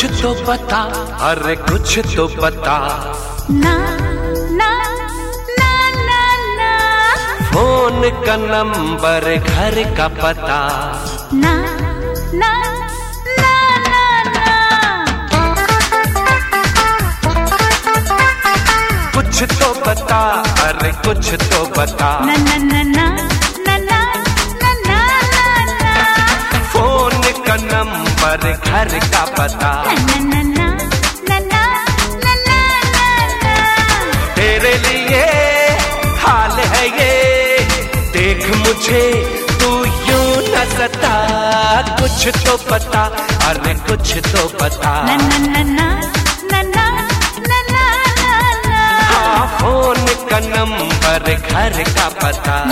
कुछ तो बता अरे कुछ तो बता ना ना ना ना ना। फ़ोन का नंबर घर का पता। ना ना ना ना ना। कुछ तो बता अरे कुछ तो बता ना ना ना। पर घर का पता। तेरे लिए हाल है ये। देख मुझे, तू यू न सता। कुछ तो पता, अरे कुछ तो पता। हाँ, फ़ोन का नंबर घर का पता।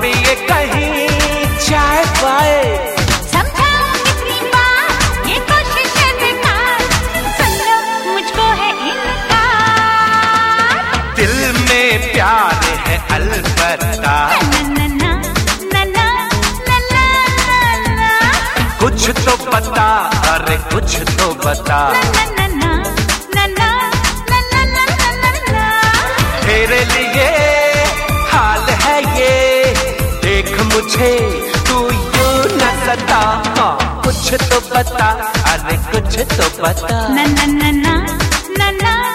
पिए कहीं चाय पाए दिल में प्यार है अलबत्ता कुछ तो पता अरे कुछ तो बता तेरे लिए मुझे तू यू न सता। हाँ, कुछ तो बता अरे कुछ तो बता। ना ना ना ना ना ना ना।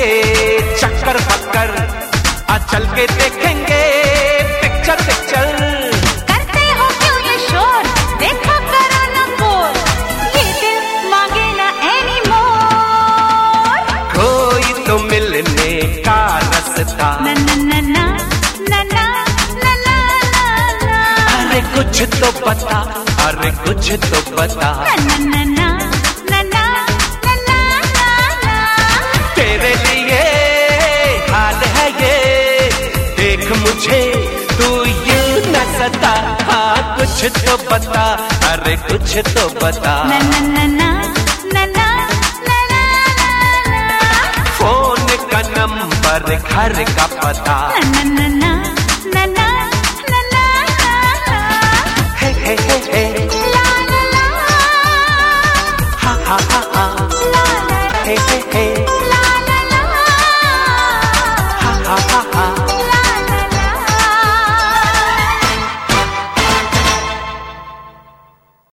चक्कर पक्कर आ चल के देखेंगे पिक्चर पिक्चर करते हो क्यों ये शोर? देखो करो। ना बोल ये दिल मांगे ना एनी मोर कोई तो मिलने का रास्ता। ना ना ना ना ना ना ना ना ना। ना अरे कुछ तो पता अरे कुछ तो ना ना ना ना ना। कुछ तो बता अरे कुछ तो बता ना ना ना ना ना ना ना ना ना ना फ़ोन का नंबर घर का पता ना ना ना ना